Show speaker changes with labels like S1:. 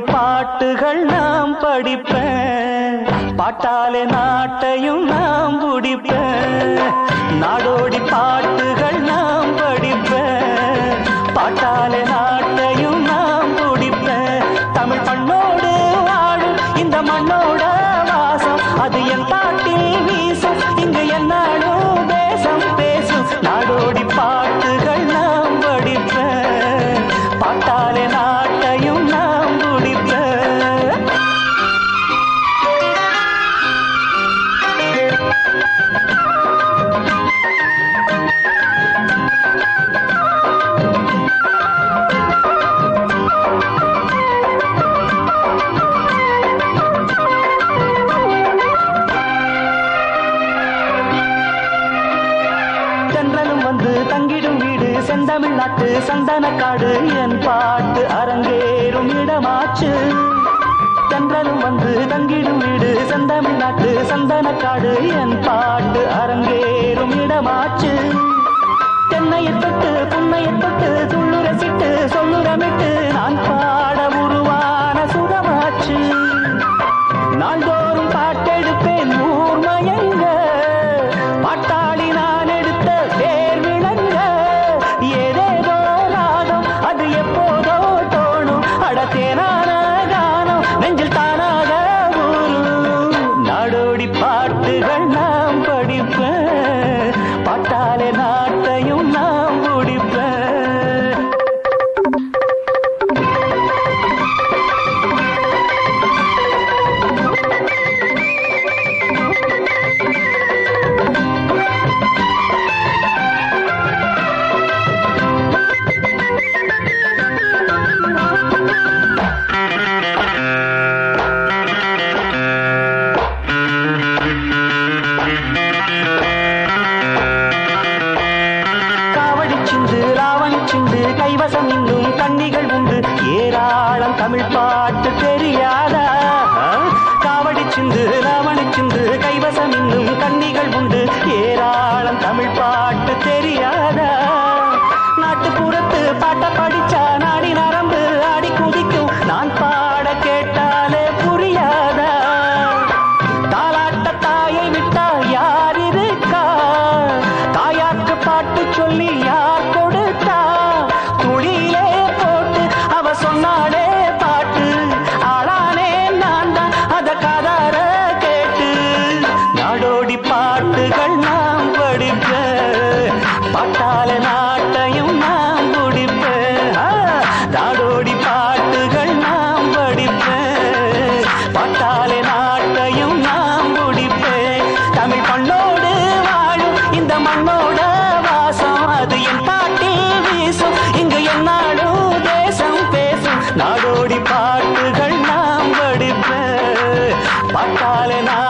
S1: பாட்டுகள் நாம் படிப்பேன். பாட்டாலே நாட்டையும் நாம் முடிப்பேன். நாடோடி பாட்டுகள் நாம் படிப்பேன். பாட்டாலே நாட்டையும் நாம் முடிப்பேன். தமிழ் பண்ணோடு வாழும் இந்த மண்ணோட வாசம் அது என் பாட்டில் வீசும் இங்கு என்ன வந்து தங்கிடும் வீடு செந்தமிழ்நாட்டு சந்தனக்காடு. என் பாட்டு அரங்கேறும் இடமாச்சு. தென்றலும் வந்து தங்கிடும் வீடு செந்தமிழ்நாட்டு சந்தனக்காடு. என் பாட்டு அரங்கேறும் இடமாச்சு. தென்னையை தொட்டு புன்னையை தொட்டு இன்னும் கண்ணிகள் உண்டு. ஏராளம் தமிழ் பாட்டு தெரியாதா காவடி சிந்து ராவணி சிந்து கைவசம் இன்னும் கண்ணிகள் உண்டு. ஏராளம் தமிழ் பாட்டு தெரியாதா பார்த்தாலே நான்